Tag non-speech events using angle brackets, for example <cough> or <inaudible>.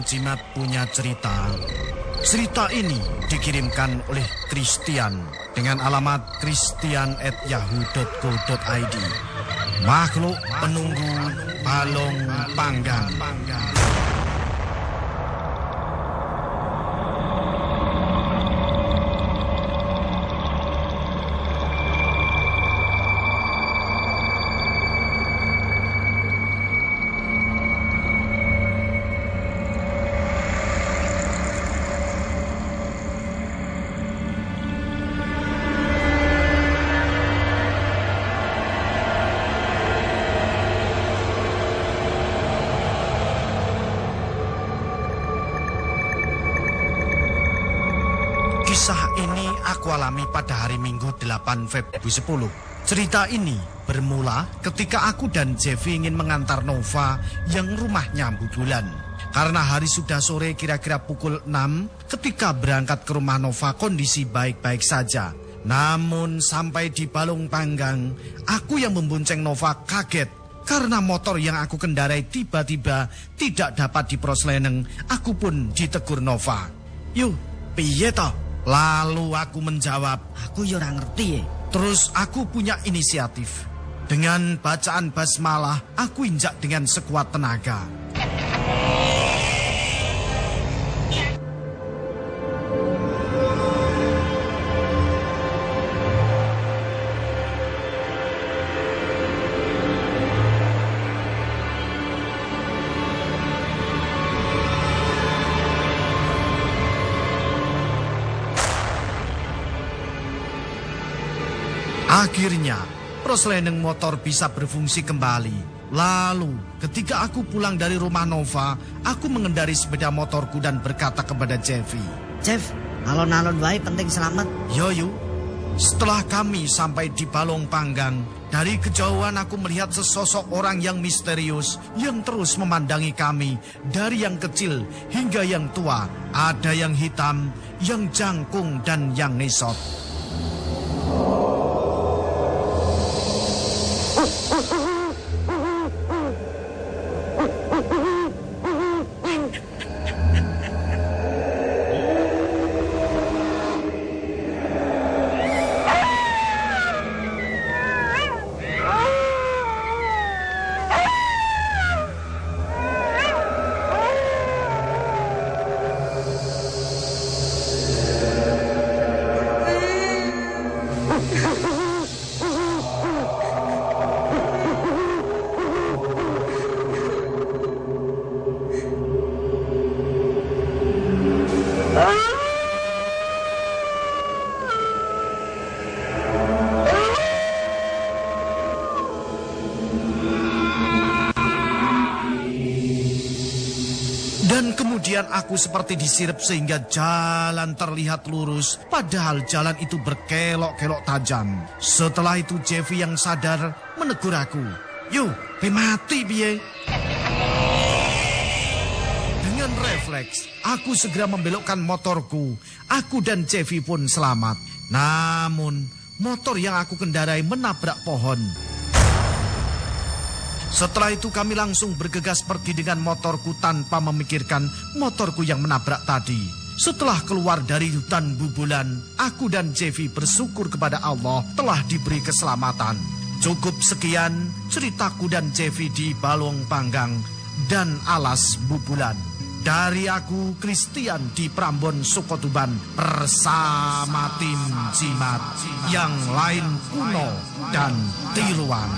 dan Jimat punya cerita. Cerita ini dikirimkan oleh Christian dengan alamat christian@yahoo.co.id. Makhluk penunggu balong panggang. Kisah ini aku alami pada hari Minggu 8 Februari 10. Cerita ini bermula ketika aku dan Jeffy ingin mengantar Nova yang rumahnya bulan. Karena hari sudah sore kira-kira pukul 6 ketika berangkat ke rumah Nova kondisi baik-baik saja. Namun sampai di Balong Panggang, aku yang membonceng Nova kaget karena motor yang aku kendarai tiba-tiba tidak dapat diprosleneng. Aku pun ditegur Nova. Yuk, piye toh? Lalu aku menjawab, Aku ya ngerti ya. terus aku punya inisiatif. Dengan bacaan basmalah, aku injak dengan sekuat tenaga. Akhirnya, prosleneng motor bisa berfungsi kembali. Lalu, ketika aku pulang dari rumah Nova, aku mengendari sepeda motorku dan berkata kepada Jeffy, Jeff, alon-alon wae penting selamat. Yoyu, setelah kami sampai di Balong Panggang, dari kejauhan aku melihat sesosok orang yang misterius yang terus memandangi kami. Dari yang kecil hingga yang tua, ada yang hitam, yang jangkung, dan yang nesot. Mm-hmm. <laughs> kemudian aku seperti disirip sehingga jalan terlihat lurus. Padahal jalan itu berkelok-kelok tajam. Setelah itu Jeffy yang sadar menegur aku. Yuk, mati biye. Dengan refleks, aku segera membelokkan motorku. Aku dan Jeffy pun selamat. Namun, motor yang aku kendarai menabrak pohon. Setelah itu kami langsung bergegas pergi dengan motorku tanpa memikirkan motorku yang menabrak tadi. Setelah keluar dari hutan bubulan, aku dan Jeffy bersyukur kepada Allah telah diberi keselamatan. Cukup sekian ceritaku dan Jeffy di Balong Panggang dan Alas Bubulan. Dari aku, Christian di Prambon Sukotuban bersama tim Jimat yang lain kuno dan tiruan.